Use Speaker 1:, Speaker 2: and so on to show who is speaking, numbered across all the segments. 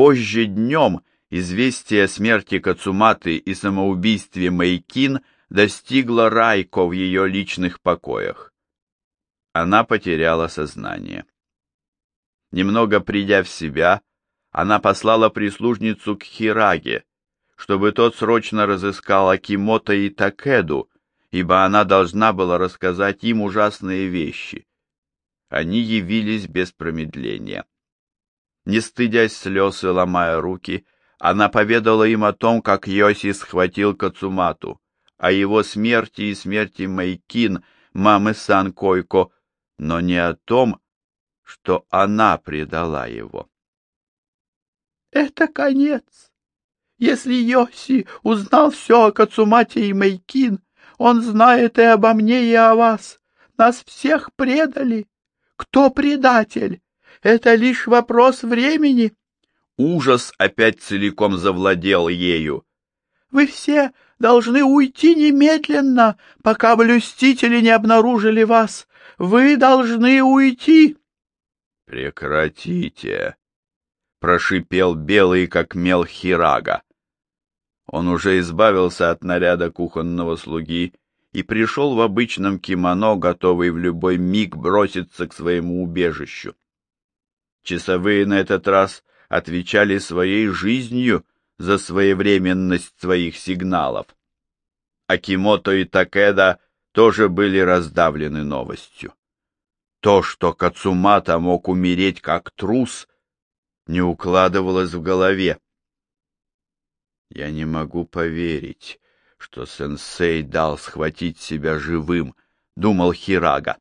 Speaker 1: Позже днем известие о смерти Кацуматы и самоубийстве Майкин достигло Райко в ее личных покоях. Она потеряла сознание. Немного придя в себя, она послала прислужницу к Хираге, чтобы тот срочно разыскал Акимото и Такеду, ибо она должна была рассказать им ужасные вещи. Они явились без промедления. Не стыдясь слез и ломая руки, она поведала им о том, как Йоси схватил Кацумату, о его смерти и смерти Майкин, мамы Сан Койко, но не о том, что она предала его.
Speaker 2: «Это конец. Если Йоси узнал все о Кацумате и Майкин, он знает и обо мне, и о вас. Нас всех предали. Кто предатель? Это лишь вопрос времени.
Speaker 1: Ужас опять целиком завладел ею.
Speaker 2: Вы все должны уйти немедленно, пока блюстители не обнаружили вас. Вы должны уйти.
Speaker 1: Прекратите, прошипел белый как мел Хирага. Он уже избавился от наряда кухонного слуги и пришел в обычном кимоно, готовый в любой миг броситься к своему убежищу. Часовые на этот раз отвечали своей жизнью за своевременность своих сигналов. Акимото и Такеда тоже были раздавлены новостью. То, что Кацумата мог умереть как трус, не укладывалось в голове. Я не могу поверить, что сенсей дал схватить себя живым, думал Хирага.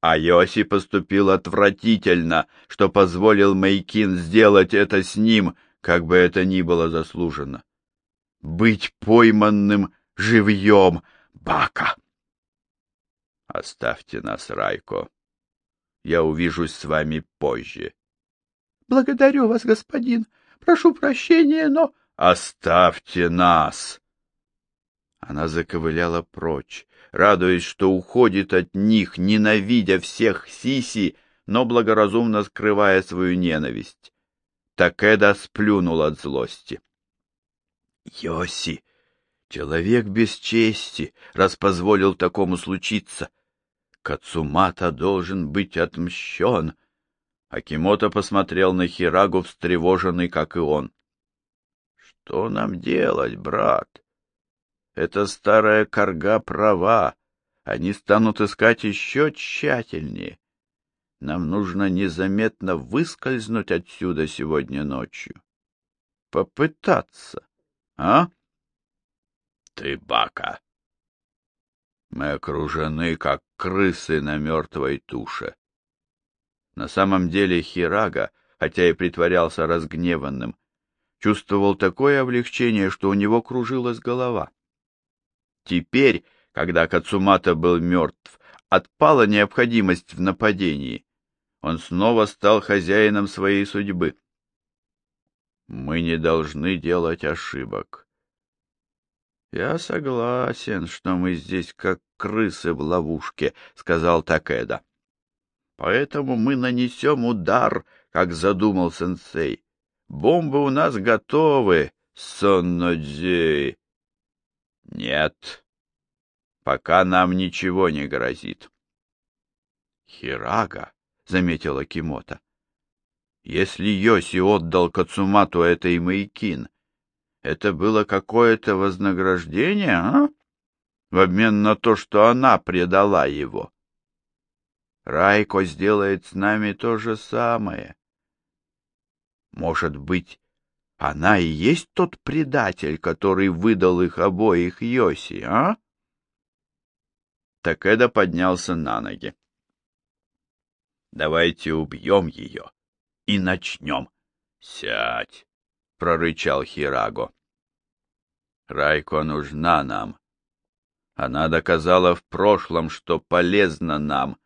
Speaker 1: А Йоси поступил отвратительно, что позволил Мейкин сделать это с ним, как бы это ни было заслужено. Быть пойманным живьем, Бака! Оставьте нас, Райко. Я увижусь с вами позже.
Speaker 2: Благодарю вас, господин. Прошу прощения, но...
Speaker 1: Оставьте нас! Она заковыляла прочь, радуясь, что уходит от них, ненавидя всех Сиси, но благоразумно скрывая свою ненависть. Такеда сплюнул от злости. Йоси, человек без чести, раз позволил такому случиться. Кацумата должен быть отмщен. Акимото посмотрел на Хирагу, встревоженный, как и он. — Что нам делать, брат? Эта старая корга права. Они станут искать еще тщательнее. Нам нужно незаметно выскользнуть отсюда сегодня ночью. Попытаться, а? Ты бака. Мы окружены, как крысы на мертвой туше. На самом деле Хирага, хотя и притворялся разгневанным, чувствовал такое облегчение, что у него кружилась голова. Теперь, когда Кацумата был мертв, отпала необходимость в нападении. Он снова стал хозяином своей судьбы. Мы не должны делать ошибок. Я согласен, что мы здесь как крысы в ловушке, сказал Такеда. Поэтому мы нанесем удар, как задумал сенсей. Бомбы у нас готовы, Соннодзей. Нет, пока нам ничего не грозит. Хирага, — заметила Кимота, — если Йоси отдал Кацумату этой Майкин, это было какое-то вознаграждение, а? В обмен на то, что она предала его. Райко сделает с нами то же самое. Может быть, она и есть тот предатель, который выдал их обоих Йоси, а? Такеда поднялся на ноги. Давайте убьем ее и начнем. Сядь, прорычал Хираго. Райко нужна нам. Она доказала в прошлом, что полезна нам.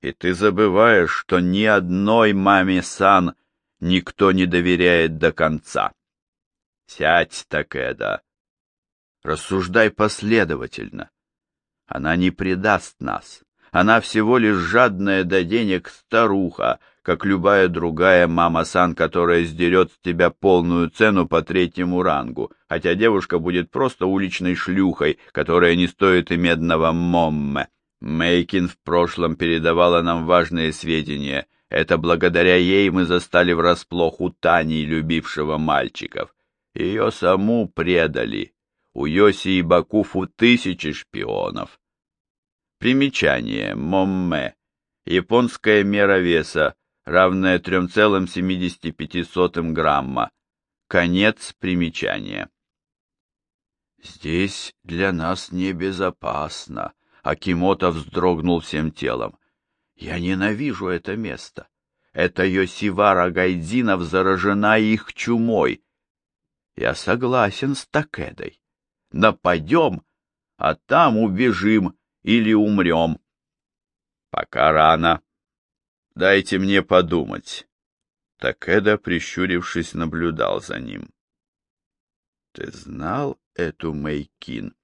Speaker 1: И ты забываешь, что ни одной маме Сан никто не доверяет до конца. Сядь, Такеда. Рассуждай последовательно. Она не предаст нас. Она всего лишь жадная до денег старуха, как любая другая мама-сан, которая сдерет с тебя полную цену по третьему рангу, хотя девушка будет просто уличной шлюхой, которая не стоит и медного момме. Мейкин в прошлом передавала нам важные сведения. Это благодаря ей мы застали врасплох у Тани, любившего мальчиков. Ее саму предали. У Йоси и Бакуфу тысячи шпионов. Примечание. Момме. Японская мера веса, равная 3,75 грамма. Конец примечания. Здесь для нас небезопасно. Акимото вздрогнул всем телом. Я ненавижу это место. Это Йосивара Гайдзинов заражена их чумой. Я согласен с Такедой. Нападем, а там убежим или умрем. Пока рано. Дайте мне подумать. Такеда, прищурившись, наблюдал за ним. Ты знал эту Мэйкин?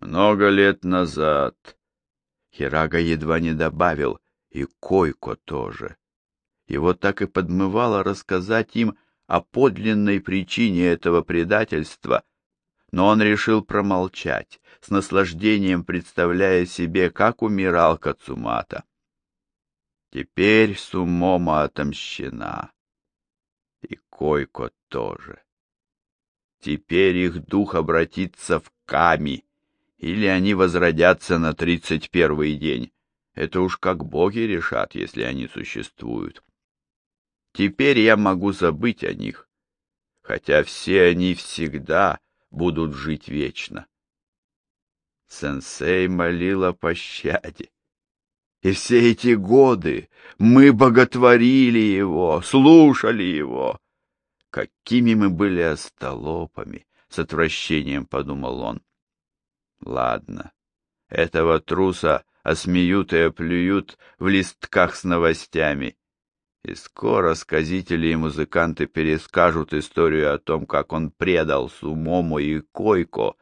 Speaker 1: Много лет назад. Хирага едва не добавил, и Койко тоже. Его так и подмывало рассказать им о подлинной причине этого предательства, но он решил промолчать, с наслаждением представляя себе, как умирал Кацумата. Теперь Сумома отомщена. И Койко тоже. Теперь их дух обратится в Ками, или они возродятся на тридцать первый день. Это уж как боги решат, если они существуют. Теперь я могу забыть о них, хотя все они всегда будут жить вечно. Сенсей о пощаде. И все эти годы мы боготворили его, слушали его. Какими мы были остолопами, с отвращением подумал он. Ладно, этого труса осмеют и оплюют в листках с новостями. И скоро сказители и музыканты перескажут историю о том, как он предал Сумому и Койко,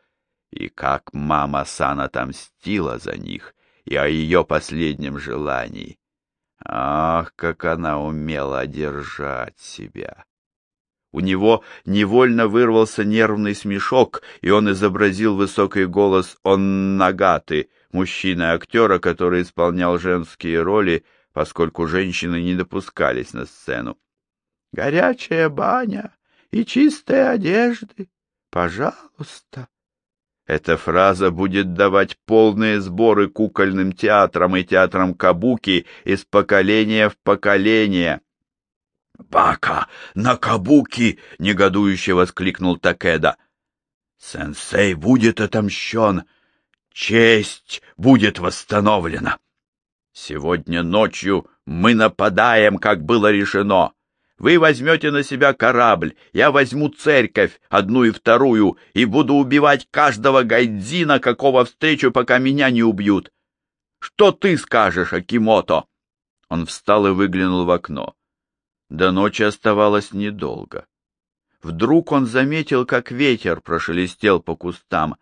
Speaker 1: и как мама Сан отомстила за них, и о ее последнем желании. Ах, как она умела держать себя! У него невольно вырвался нервный смешок, и он изобразил высокий голос «Он Нагаты», мужчины-актера, который исполнял женские роли, поскольку женщины не допускались на сцену. «Горячая баня и чистые одежды, пожалуйста». Эта фраза будет давать полные сборы кукольным театрам и театрам кабуки из поколения в поколение. «Бака! На кабуки!» — негодующе воскликнул Такеда. «Сенсей будет отомщен! Честь будет восстановлена!» Сегодня ночью мы нападаем, как было решено. Вы возьмете на себя корабль, я возьму церковь, одну и вторую, и буду убивать каждого гайдзина, какого встречу, пока меня не убьют. Что ты скажешь, Акимото?» Он встал и выглянул в окно. До ночи оставалось недолго. Вдруг он заметил, как ветер прошелестел по кустам.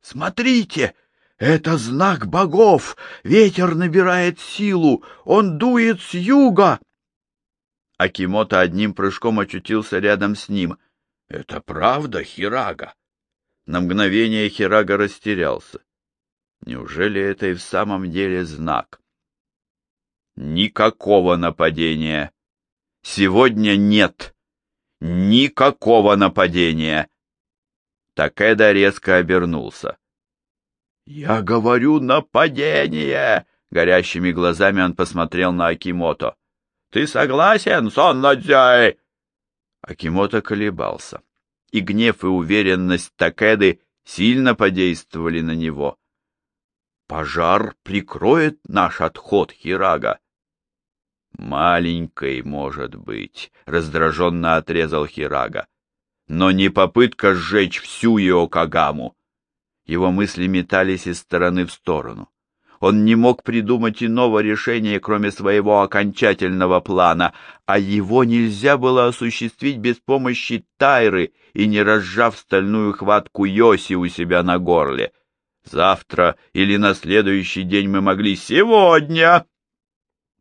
Speaker 1: «Смотрите!» Это знак богов! Ветер набирает силу! Он дует с юга!» Акимото одним прыжком очутился рядом с ним. «Это правда, Хирага?» На мгновение Хирага растерялся. Неужели это и в самом деле знак? Никакого нападения. Сегодня нет. Никакого нападения. Такеда резко обернулся. «Я говорю, нападение!» Горящими глазами он посмотрел на Акимото. «Ты согласен, Сон Надзяй?» Акимото колебался, и гнев и уверенность Такеды сильно подействовали на него. «Пожар прикроет наш отход, Хирага!» «Маленькой, может быть», — раздраженно отрезал Хирага. «Но не попытка сжечь всю Иокагаму. Его мысли метались из стороны в сторону. Он не мог придумать иного решения, кроме своего окончательного плана, а его нельзя было осуществить без помощи Тайры и не разжав стальную хватку Йоси у себя на горле. Завтра или на следующий день мы могли сегодня. —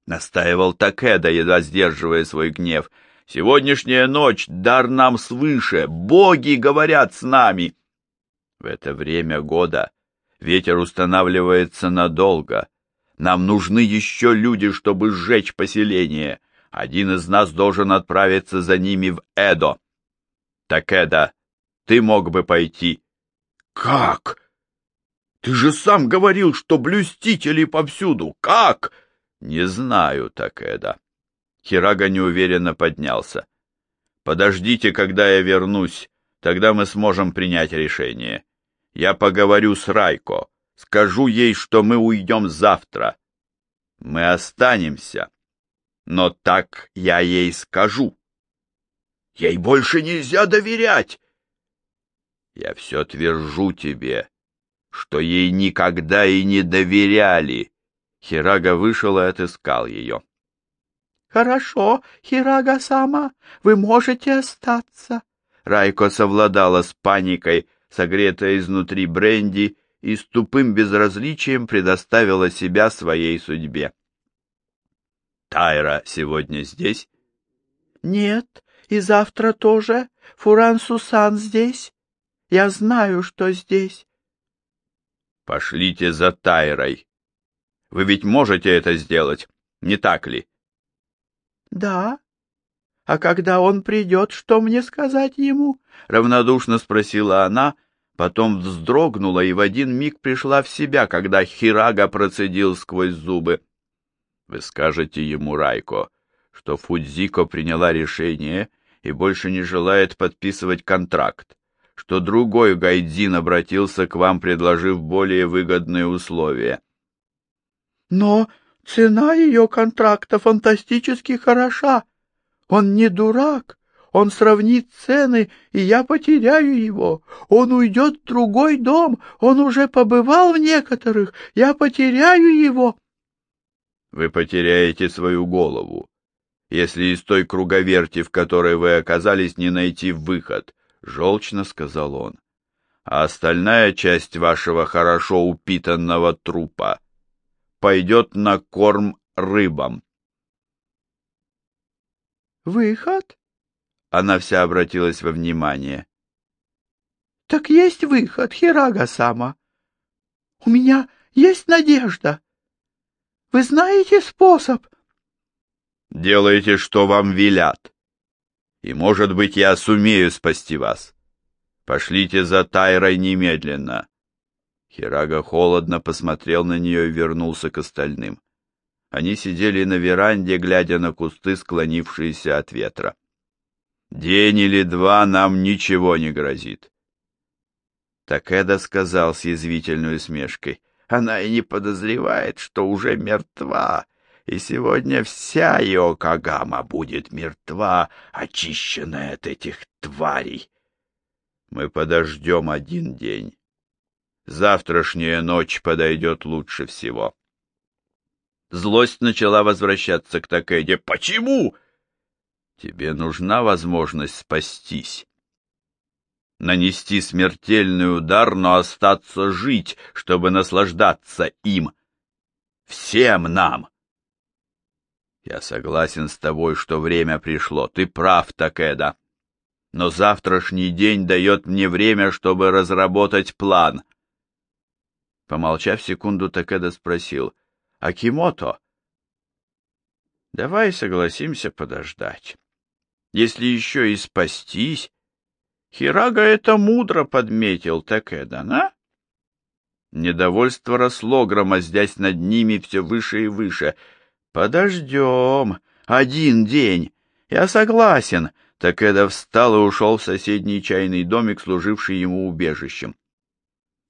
Speaker 1: настаивал Такеда, едва сдерживая свой гнев. «Сегодняшняя ночь — дар нам свыше, боги говорят с нами!» В это время года ветер устанавливается надолго. Нам нужны еще люди, чтобы сжечь поселение. Один из нас должен отправиться за ними в Эдо. Такеда, ты мог бы пойти.
Speaker 2: Как? Ты же сам говорил, что блюстители повсюду. Как?
Speaker 1: Не знаю, Такеда. Хирага неуверенно поднялся. Подождите, когда я вернусь, тогда мы сможем принять решение. Я поговорю с Райко, скажу ей, что мы уйдем завтра. Мы останемся, но так я ей скажу.
Speaker 2: Ей больше нельзя доверять.
Speaker 1: Я все твержу тебе, что ей никогда и не доверяли. Хирага вышел и отыскал ее.
Speaker 2: — Хорошо, Хирага-сама, вы можете остаться.
Speaker 1: Райко совладала с паникой, согретая изнутри бренди, и с тупым безразличием предоставила себя своей судьбе. «Тайра сегодня здесь?»
Speaker 2: «Нет, и завтра тоже. Фуран Сусан здесь. Я знаю, что здесь».
Speaker 1: «Пошлите за Тайрой. Вы ведь можете это сделать, не так ли?»
Speaker 2: «Да. А когда он придет, что мне сказать ему?»
Speaker 1: — равнодушно спросила она, потом вздрогнула и в один миг пришла в себя, когда Хирага процедил сквозь зубы. «Вы скажете ему, Райко, что Фудзико приняла решение и больше не желает подписывать контракт, что другой Гайдзин обратился к вам, предложив более выгодные условия.
Speaker 2: Но цена ее контракта фантастически хороша. Он не дурак. Он сравнит цены, и я потеряю его. Он уйдет в другой дом. Он уже побывал в некоторых. Я потеряю его.
Speaker 1: Вы потеряете свою голову, если из той круговерти, в которой вы оказались, не найти выход, — желчно сказал он. А остальная часть вашего хорошо упитанного трупа пойдет на корм рыбам.
Speaker 2: «Выход?»
Speaker 1: Она вся обратилась во внимание.
Speaker 2: «Так есть выход, Хирага-сама. У меня есть надежда. Вы знаете способ?»
Speaker 1: «Делайте, что вам велят. И, может быть, я сумею спасти вас. Пошлите за Тайрой немедленно. Хирага холодно посмотрел на нее и вернулся к остальным. Они сидели на веранде, глядя на кусты, склонившиеся от ветра. «День или два нам ничего не грозит». Такеда сказал с язвительной усмешкой. «Она и не подозревает, что уже мертва, и сегодня вся Йокагама будет мертва, очищенная от этих тварей. Мы подождем один день» Завтрашняя ночь подойдет лучше всего. Злость начала возвращаться к Такеде. «Почему?» «Тебе нужна возможность спастись. Нанести смертельный удар, но остаться жить, чтобы наслаждаться им. Всем нам!» «Я согласен с тобой, что время пришло. Ты прав, Такеда. Но завтрашний день дает мне время, чтобы разработать план». Помолчав секунду, Такеда спросил. — Акимото? — Давай согласимся подождать. Если еще и спастись... Хирага это мудро подметил Такеда, на? Недовольство росло, громоздясь над ними все выше и выше. «Подождем. Один день. Я согласен». Такеда встал и ушел в соседний чайный домик, служивший ему убежищем.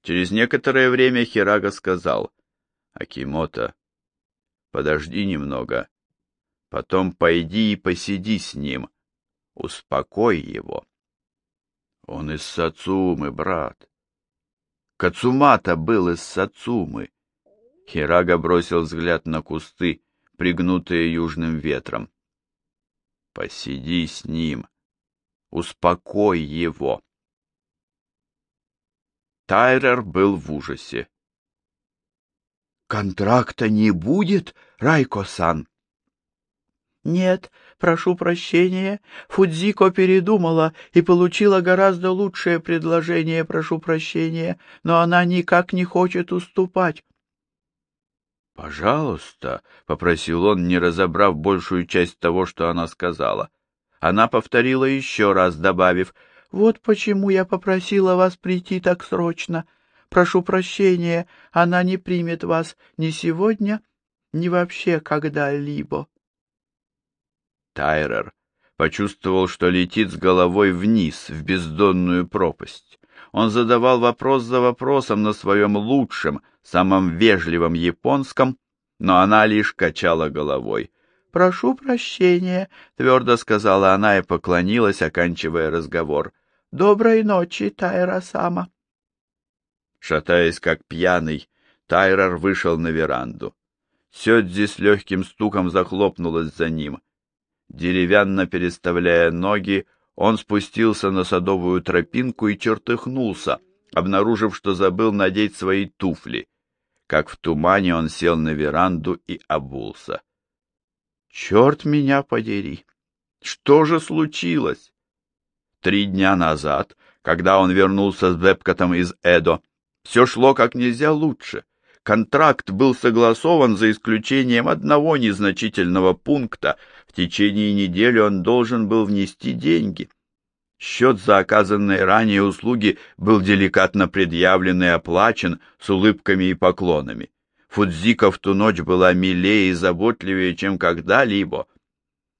Speaker 1: Через некоторое время Хирага сказал, «Акимото, подожди немного, потом пойди и посиди с ним, успокой его». Он из Сацумы, брат. Кацумата был из Сацумы. Хирага бросил взгляд на кусты, пригнутые южным ветром. Посиди с ним, успокой его. Тайрер был в ужасе. «Контракта не будет, Райко-сан?»
Speaker 2: Нет, прошу прощения, Фудзико передумала и получила гораздо лучшее предложение, прошу прощения, но она никак не хочет уступать.
Speaker 1: «Пожалуйста», — попросил он, не разобрав большую часть того, что она сказала. Она повторила еще раз, добавив, «Вот почему я попросила вас прийти так срочно. Прошу прощения, она не примет вас ни сегодня, ни вообще когда-либо». Тайрер почувствовал, что летит с головой вниз, в бездонную пропасть. Он задавал вопрос за вопросом на своем лучшем, самом вежливом японском, но она лишь качала головой. «Прошу прощения», — твердо сказала она и поклонилась, оканчивая разговор. «Доброй ночи, Тайра-сама». Шатаясь как пьяный, Тайрер вышел на веранду. Сёдзи с легким стуком захлопнулась за ним. Деревянно переставляя ноги, он спустился на садовую тропинку и чертыхнулся, обнаружив, что забыл надеть свои туфли. Как в тумане он сел на веранду и обулся. Черт меня подери! Что же случилось? Три дня назад, когда он вернулся с Бепкотом из Эдо, все шло как нельзя лучше. Контракт был согласован за исключением одного незначительного пункта. В течение недели он должен был внести деньги. Счет за оказанные ранее услуги был деликатно предъявлен и оплачен с улыбками и поклонами. Фудзика в ту ночь была милее и заботливее, чем когда-либо.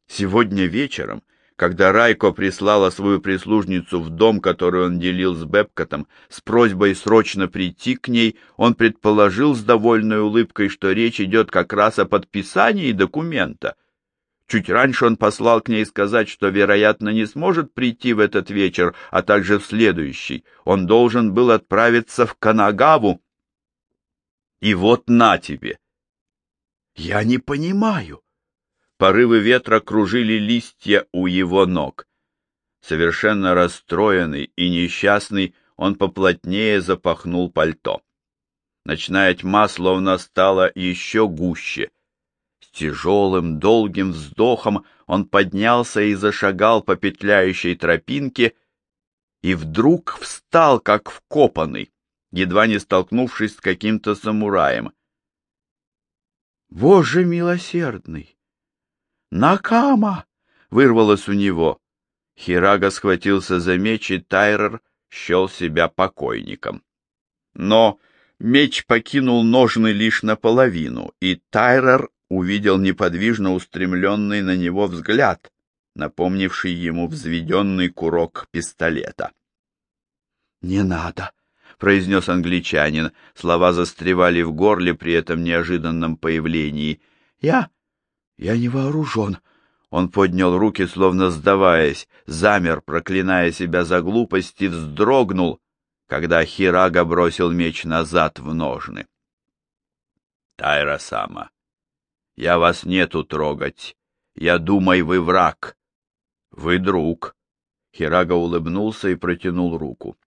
Speaker 1: Сегодня вечером когда Райко прислала свою прислужницу в дом, который он делил с Бепкотом, с просьбой срочно прийти к ней, он предположил с довольной улыбкой, что речь идет как раз о подписании документа. Чуть раньше он послал к ней сказать, что, вероятно, не сможет прийти в этот вечер, а также в следующий. Он должен был отправиться в Канагаву. И вот на тебе! Я не понимаю. Порывы ветра кружили листья у его ног. Совершенно расстроенный и несчастный, он поплотнее запахнул пальто. Ночная тьма словно стала еще гуще. С тяжелым, долгим вздохом он поднялся и зашагал по петляющей тропинке, и вдруг встал, как вкопанный, едва не столкнувшись с каким-то самураем. «Боже милосердный! «Накама!» — вырвалось у него. Хирага схватился за меч, и Тайрер счел себя покойником. Но меч покинул ножны лишь наполовину, и Тайрер увидел неподвижно устремленный на него взгляд, напомнивший ему взведенный курок пистолета. «Не надо!» — произнес англичанин. Слова застревали в горле при этом неожиданном появлении. «Я «Я не вооружен». Он поднял руки, словно сдаваясь, замер, проклиная себя за глупость, и вздрогнул, когда Хирага бросил меч назад в ножны. «Тайра-сама, я вас нету трогать. Я думаю, вы враг. Вы друг». Хирага улыбнулся и протянул руку.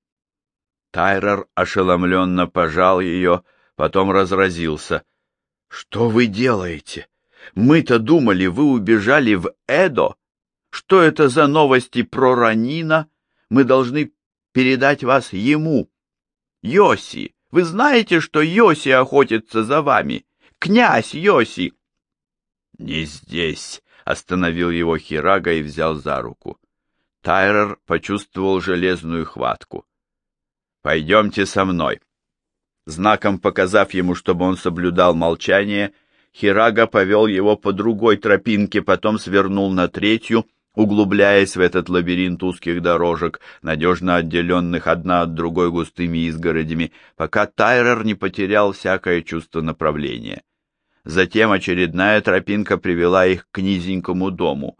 Speaker 1: Тайрер ошеломленно пожал ее, потом разразился. «Что вы делаете? Мы-то думали, вы убежали в Эдо. Что это за новости про Ранина? Мы должны передать вас ему. Йоси, вы знаете, что Йоси охотится за вами? Князь Йоси!» «Не здесь!» — остановил его Хирага и взял за руку. Тайрер почувствовал железную хватку. «Пойдемте со мной». Знаком показав ему, чтобы он соблюдал молчание, Хирага повел его по другой тропинке, потом свернул на третью, углубляясь в этот лабиринт узких дорожек, надежно отделенных одна от другой густыми изгородями, пока Тайрер не потерял всякое чувство направления. Затем очередная тропинка привела их к низенькому дому.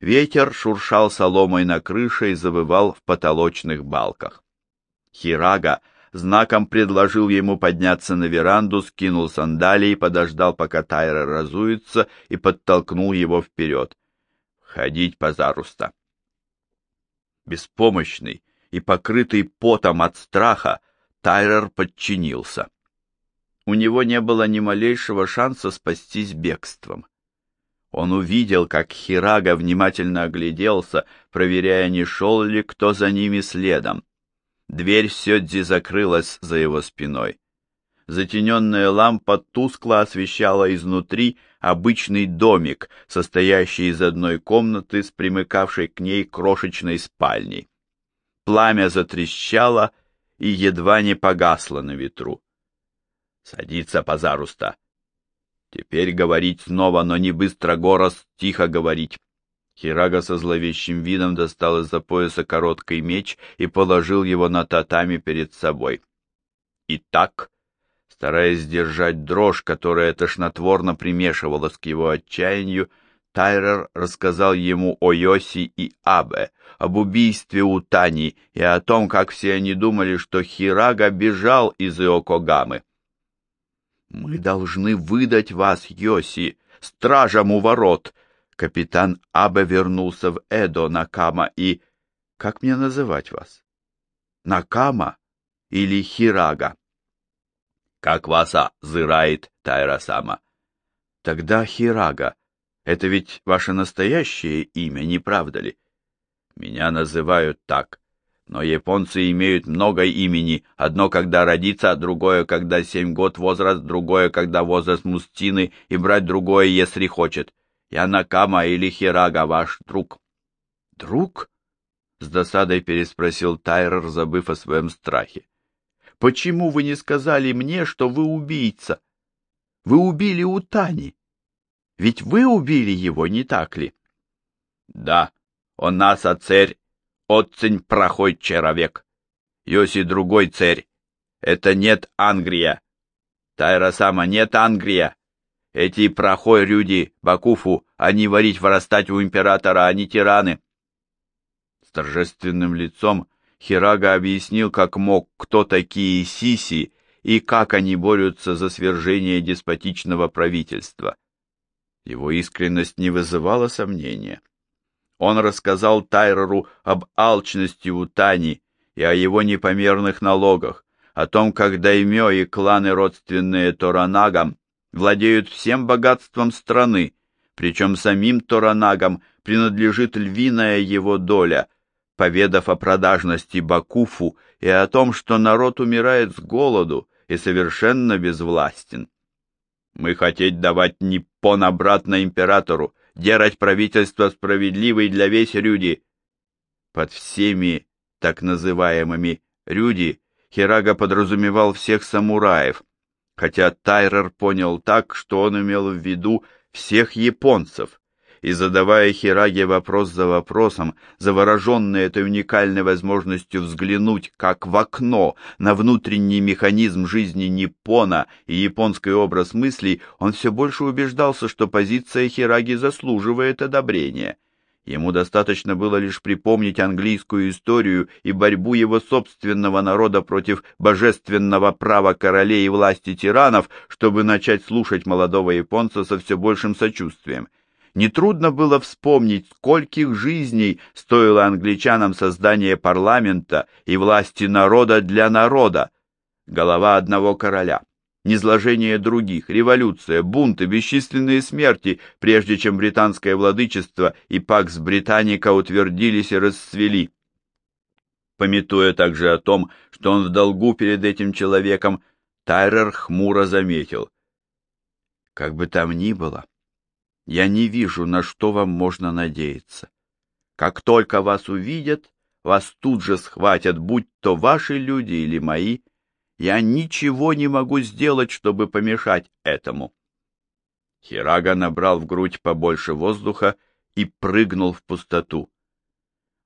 Speaker 1: Ветер шуршал соломой на крыше и завывал в потолочных балках. Хирага знаком предложил ему подняться на веранду, скинул сандалии, подождал, пока Тайра разуется, и подтолкнул его вперед. «Ходить, пожалуйста!» Беспомощный и покрытый потом от страха, Тайрер подчинился. У него не было ни малейшего шанса спастись бегством. Он увидел, как Хирага внимательно огляделся, проверяя, не шел ли кто за ними следом. Дверь Сёдзи закрылась за его спиной. Затененная лампа тускло освещала изнутри обычный домик, состоящий из одной комнаты с примыкавшей к ней крошечной спальней. Пламя затрещало и едва не погасло на ветру. «Садиться, Пазаруста!» Теперь говорить снова, но не быстро горос, тихо говорить. Хирага со зловещим видом достал из-за пояса короткий меч и положил его на татами перед собой. Итак, стараясь сдержать дрожь, которая тошнотворно примешивалась к его отчаянию, Тайрер рассказал ему о Йоси и Абе, об убийстве у Тани и о том, как все они думали, что Хирага бежал из Иокогамы. «Мы должны выдать вас, Йоси, стражам у ворот!» Капитан Абе вернулся в Эдо, Накама и... Как мне называть вас? Накама или Хирага? Как васа зырает Тайрасама? Тогда Хирага. Это ведь ваше настоящее имя, не правда ли? Меня называют так. Но японцы имеют много имени, одно когда родиться, другое когда семь год возраст, другое когда возраст мустины, и брать другое, если хочет. Я Накама или Хирага, ваш друг. Друг? С досадой переспросил Тайрер, забыв о своем страхе. Почему вы не сказали мне, что вы убийца? Вы убили Утани. Ведь вы убили его, не так ли? Да, он нас, а царь, Отцень прохой человек. Йоси другой царь. Это нет Ангрия. Тайра сама нет Ангрия. Эти прохой люди, Бакуфу, они варить вырастать у императора, они тираны. С торжественным лицом Хирага объяснил, как мог, кто такие Сиси и как они борются за свержение деспотичного правительства. Его искренность не вызывала сомнения. Он рассказал Тайреру об алчности у Тани и о его непомерных налогах, о том, как даймё и кланы, родственные Торанагам, владеют всем богатством страны, причем самим Торанагам принадлежит львиная его доля, поведав о продажности Бакуфу и о том, что народ умирает с голоду и совершенно безвластен. Мы хотеть давать Ниппон обратно императору, делать правительство справедливой для весь люди. Под всеми так называемыми «рюди» Хирага подразумевал всех самураев, хотя Тайрер понял так, что он имел в виду всех японцев, и задавая Хираге вопрос за вопросом, завороженный этой уникальной возможностью взглянуть как в окно на внутренний механизм жизни Ниппона и японский образ мыслей, он все больше убеждался, что позиция Хираги заслуживает одобрения. Ему достаточно было лишь припомнить английскую историю и борьбу его собственного народа против божественного права королей и власти тиранов, чтобы начать слушать молодого японца со все большим сочувствием. Нетрудно было вспомнить, скольких жизней стоило англичанам создание парламента и власти народа для народа. Голова одного короля, низложение других, революция, бунты, бесчисленные смерти, прежде чем британское владычество и пакс Британика утвердились и расцвели. Пометуя также о том, что он в долгу перед этим человеком, Тайрер хмуро заметил. Как бы там ни было, я не вижу, на что вам можно надеяться. Как только вас увидят, вас тут же схватят, будь то ваши люди или мои. Я ничего не могу сделать, чтобы помешать этому. Хирага набрал в грудь побольше воздуха и прыгнул в пустоту.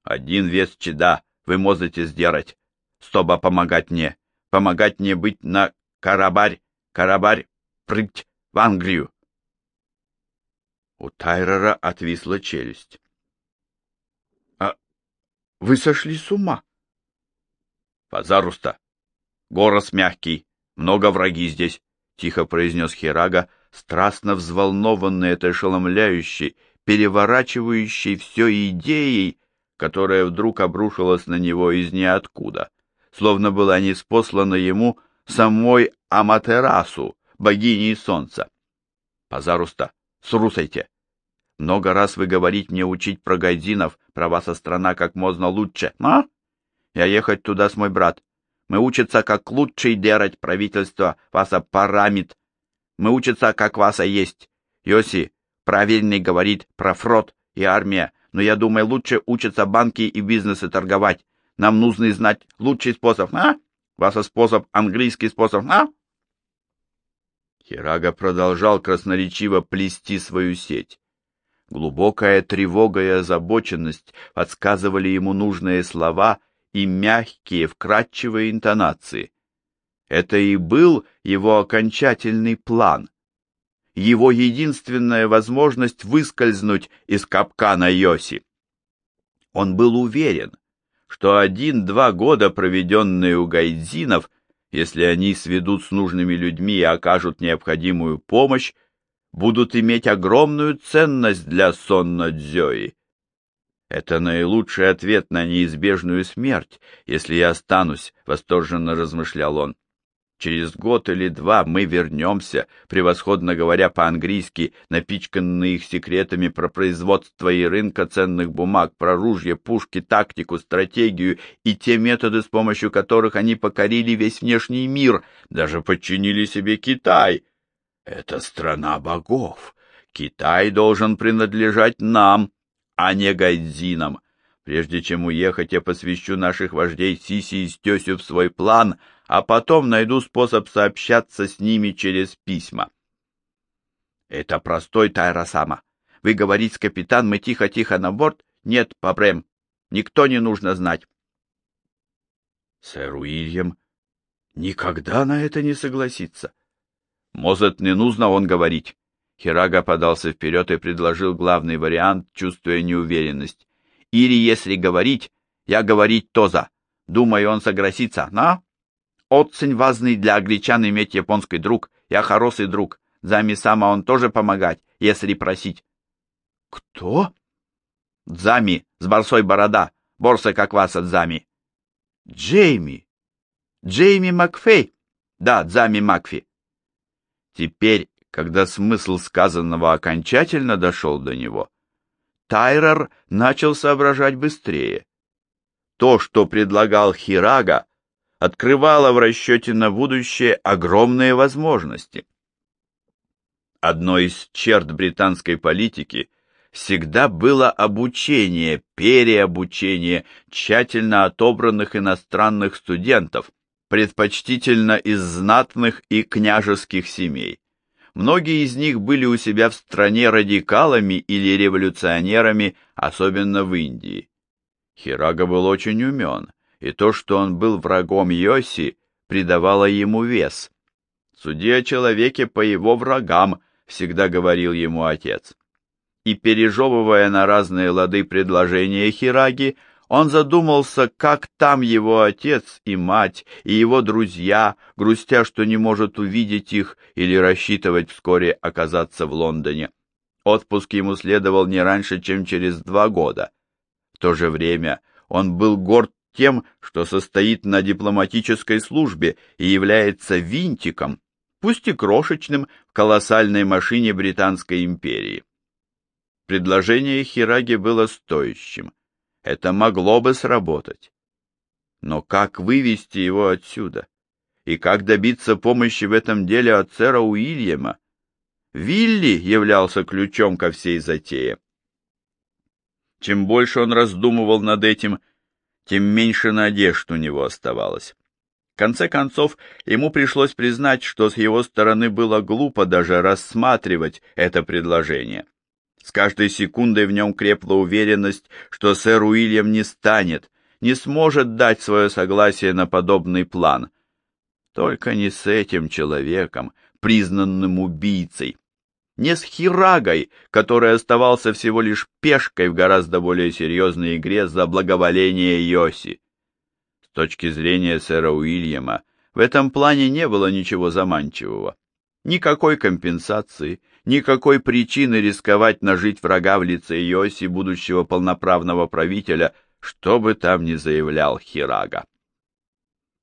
Speaker 1: Один вес чеда вы можете сделать, чтобы помогать мне, помогать мне быть на Карабарь, Карабарь, прыть в Англию. У Тайрера отвисла челюсть. — А вы сошли с ума? — Пазаруста. Горос мягкий, много враги здесь, — тихо произнес Хирага, страстно взволнованный этой ошеломляющей, переворачивающей все идеей, которая вдруг обрушилась на него из ниоткуда, словно была неспослана ему самой Аматерасу, богиней солнца. Пазаруста, срусайте, Много раз вы говорить мне учить про гайдинов, про ваша страна как можно лучше, а? Я ехать туда с мой брат. Мы учиться, как лучше делать правительство, васа парамит. Мы учиться, как васа есть. Йоси, правильный говорит про фрот и армия, но я думаю, лучше учатся банки и бизнесы торговать. Нам нужно знать лучший способ, а? Васа способ, английский способ, а? Хирага продолжал красноречиво плести свою сеть. Глубокая тревога и озабоченность подсказывали ему нужные слова и мягкие, вкрадчивые интонации. Это и был его окончательный план, его единственная возможность выскользнуть из капкана Йоси. Он был уверен, что один-два года, проведенные у гайдзинов, если они сведут с нужными людьми и окажут необходимую помощь, будут иметь огромную ценность для Сонно Дзёи. Это наилучший ответ на неизбежную смерть, если я останусь, — восторженно размышлял он. Через год или два мы вернемся, превосходно говоря по-английски, напичканные их секретами про производство и рынка ценных бумаг, про ружья, пушки, тактику, стратегию и те методы, с помощью которых они покорили весь внешний мир, даже подчинили себе Китай. Это страна богов. Китай должен принадлежать нам, а не гайдзинам. Прежде чем уехать, я посвящу наших вождей Сиси и Стесю в свой план, а потом найду способ сообщаться с ними через письма. Это простой Тайрасама. Вы говорите с капитан, мы тихо-тихо на борт? Нет, Пабрем, никто не нужно знать. Сэр Уильям никогда на это не согласится. Может, не нужно он говорить. Хирага подался вперед и предложил главный вариант, чувствуя неуверенность. Или, если говорить, я говорить тоза. Думаю, он согласится, на? Очень важный для англичан иметь японский друг. Я хороший друг. Зами сама он тоже помогать, если просить. Кто? Зами с борсой борода. Борса как вас от Зами. Джейми. Джейми Макфей. Да, Зами Макфи. Теперь, когда смысл сказанного окончательно дошел до него, Тайрер начал соображать быстрее. То, что предлагал Хирага, открывало в расчете на будущее огромные возможности. Одной из черт британской политики всегда было обучение, переобучение тщательно отобранных иностранных студентов, предпочтительно из знатных и княжеских семей. Многие из них были у себя в стране радикалами или революционерами, особенно в Индии. Хирага был очень умен, и то, что он был врагом Йоси, придавало ему вес. «Суди о человеке по его врагам», — всегда говорил ему отец. И, пережевывая на разные лады предложения Хираги, он задумался, как там его отец и мать, и его друзья, грустя, что не может увидеть их или рассчитывать вскоре оказаться в Лондоне. Отпуск ему следовал не раньше, чем через два года. В то же время он был горд тем, что состоит на дипломатической службе и является винтиком, пусть и крошечным, в колоссальной машине Британской империи. Предложение Хираги было стоящим это могло бы сработать. Но как вывести его отсюда? И как добиться помощи в этом деле от сэра Уильяма? Вилли являлся ключом ко всей затее. Чем больше он раздумывал над этим, тем меньше надежд у него оставалось. В конце концов, ему пришлось признать, что с его стороны было глупо даже рассматривать это предложение. С каждой секундой в нем крепла уверенность, что сэр Уильям не станет, не сможет дать свое согласие на подобный план. Только не с этим человеком, признанным убийцей. Не с Хирагой, который оставался всего лишь пешкой в гораздо более серьезной игре за благоволение Йоси. С точки зрения сэра Уильяма, в этом плане не было ничего заманчивого. Никакой компенсации, никакой причины рисковать нажить врага в лице Йоси, будущего полноправного правителя, что бы там ни заявлял Хирага.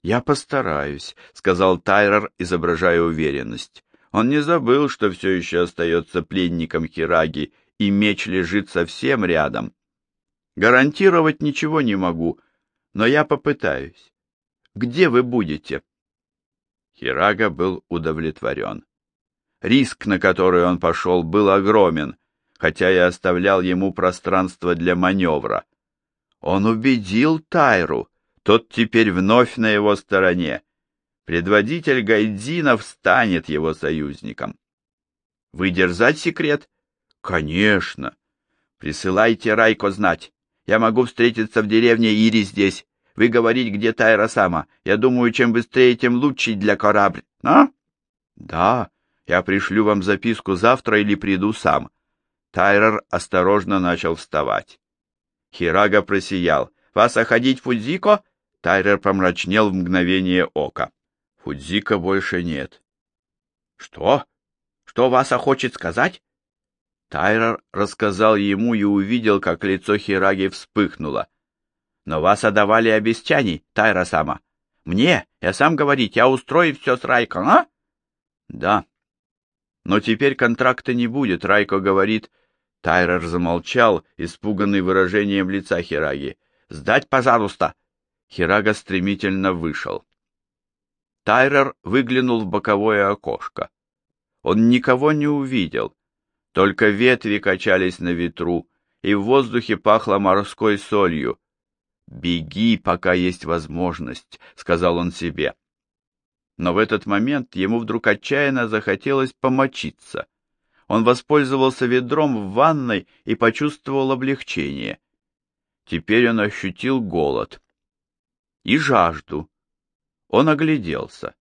Speaker 1: «Я постараюсь», — сказал Тайрер, изображая уверенность. Он не забыл, что все еще остается пленником Хираги и меч лежит совсем рядом. Гарантировать ничего не могу, но я попытаюсь. Где вы будете? Хирага был удовлетворен. Риск, на который он пошел, был огромен, хотя я оставлял ему пространство для маневра. Он убедил Тайру, тот теперь вновь на его стороне. Предводитель Гайдзинов станет его союзником. Вы дерзать секрет? Конечно. Присылайте Райко знать. Я могу встретиться в деревне Ири здесь. Вы говорить, где Тайра сама. Я думаю, чем быстрее, тем лучше для корабль. А? Да. Я пришлю вам записку завтра или приду сам. Тайрер осторожно начал вставать. Хирага просиял. «Вас оходить Фудзико?» Тайрер помрачнел в мгновение ока. «Фудзика больше нет». «Что? Что Васа хочет сказать?» Тайрер рассказал ему и увидел, как лицо Хираги вспыхнуло. «Но Васа давали обещаний, Тайра-сама. Мне, я сам говорить, я устрою все с Райко, а?» «Да. Но теперь контракта не будет, Райко говорит, Тайрер замолчал, испуганный выражением лица Хираги. «Сдать, пожалуйста!» Хирага стремительно вышел. Тайрер выглянул в боковое окошко. Он никого не увидел. Только ветви качались на ветру, и в воздухе пахло морской солью. «Беги, пока есть возможность», — сказал он себе. Но в этот момент ему вдруг отчаянно захотелось помочиться — он воспользовался ведром в ванной и почувствовал облегчение. Теперь он ощутил голод и жажду. Он огляделся.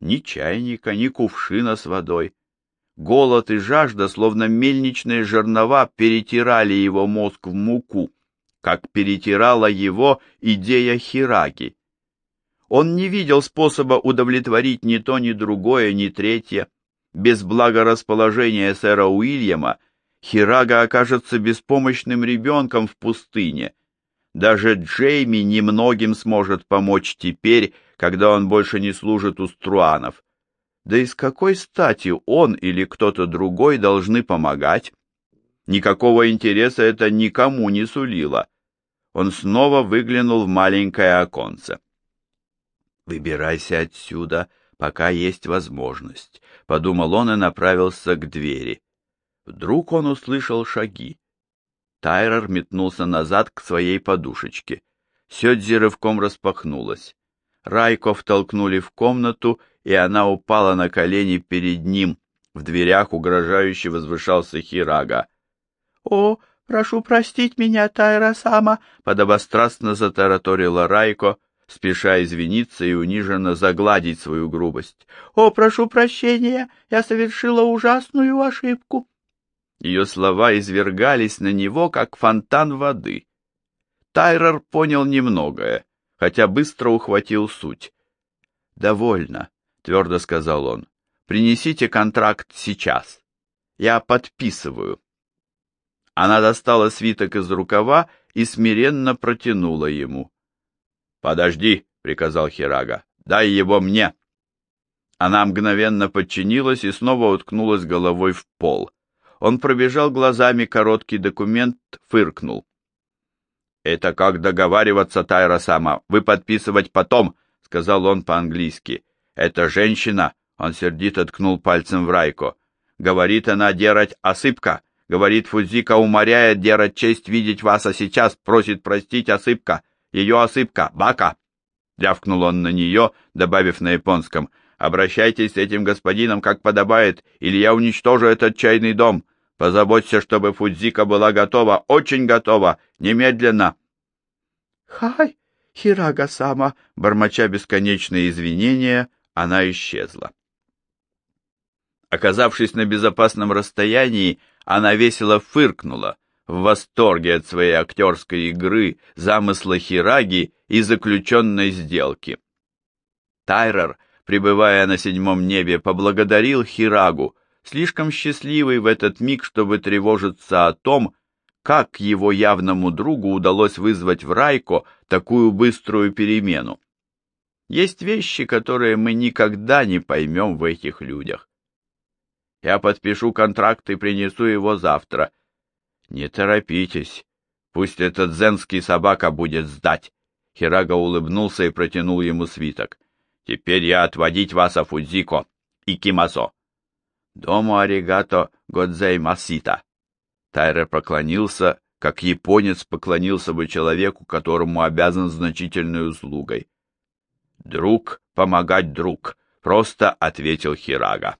Speaker 1: Ни чайника, ни кувшина с водой. Голод и жажда, словно мельничные жернова, перетирали его мозг в муку, как перетирала его идея Хираги. Он не видел способа удовлетворить ни то, ни другое, ни третье. Без благорасположения сэра Уильяма Хирага окажется беспомощным ребенком в пустыне. Даже Джейми немногим сможет помочь теперь, когда он больше не служит у Струанов. Да и с какой стати он или кто-то другой должны помогать? Никакого интереса это никому не сулило. Он снова выглянул в маленькое оконце. «Выбирайся отсюда, пока есть возможность подумал он и направился к двери. Вдруг он услышал шаги. Тайрер метнулся назад к своей подушечке. Сёдзи рывком распахнулась. Райко втолкнули в комнату, и она упала на колени перед ним. В дверях угрожающе возвышался Хирага. — О, прошу простить меня, Тайра-сама! — подобострастно затараторила Райко, спеша извиниться и униженно загладить свою грубость. «О, прошу прощения, я совершила ужасную ошибку!» Ее слова извергались на него, как фонтан воды. Тайрер понял немногое, хотя быстро ухватил суть. «Довольно», — твердо сказал он. «Принесите контракт сейчас. Я подписываю». Она достала свиток из рукава и смиренно протянула ему. «Подожди», — приказал Хирага, — «дай его мне». Она мгновенно подчинилась и снова уткнулась головой в пол. Он пробежал глазами короткий документ, фыркнул. «Это как договариваться, Тайра-сама, вы подписывать потом», — сказал он по-английски. «Это женщина», — он сердито ткнул пальцем в Райко. «Говорит она дерать осыпка. Говорит, Фузика уморяет дерать честь видеть вас, а сейчас просит простить осыпка. Ее осыпка, бака!» Рявкнул он на нее, добавив на японском. «Обращайтесь с этим господином, как подобает, или я уничтожу этот чайный дом. Позаботься, чтобы Фудзика была готова, очень готова, немедленно!» «Хай, Хирага-сама!» Бормоча бесконечные извинения, она исчезла. Оказавшись на безопасном расстоянии, она весело фыркнула, в восторге от своей актерской игры, замысла Хираги и заключенной сделки. Тайрер, пребывая на седьмом небе, поблагодарил Хирагу, слишком счастливый в этот миг, чтобы тревожиться о том, как его явному другу удалось вызвать в Райко такую быструю перемену. Есть вещи, которые мы никогда не поймем в этих людях. Я подпишу контракт и принесу его завтра, Не торопитесь. Пусть этот зенский собака будет сдать. Хирага улыбнулся и протянул ему свиток. Теперь я отводить вас, Афудзико и Кимасо. Дому аригато годзей масита. Тайре поклонился, как японец поклонился бы человеку, которому обязан значительной услугой. «Друг, помогать друг», — просто ответил Хирага.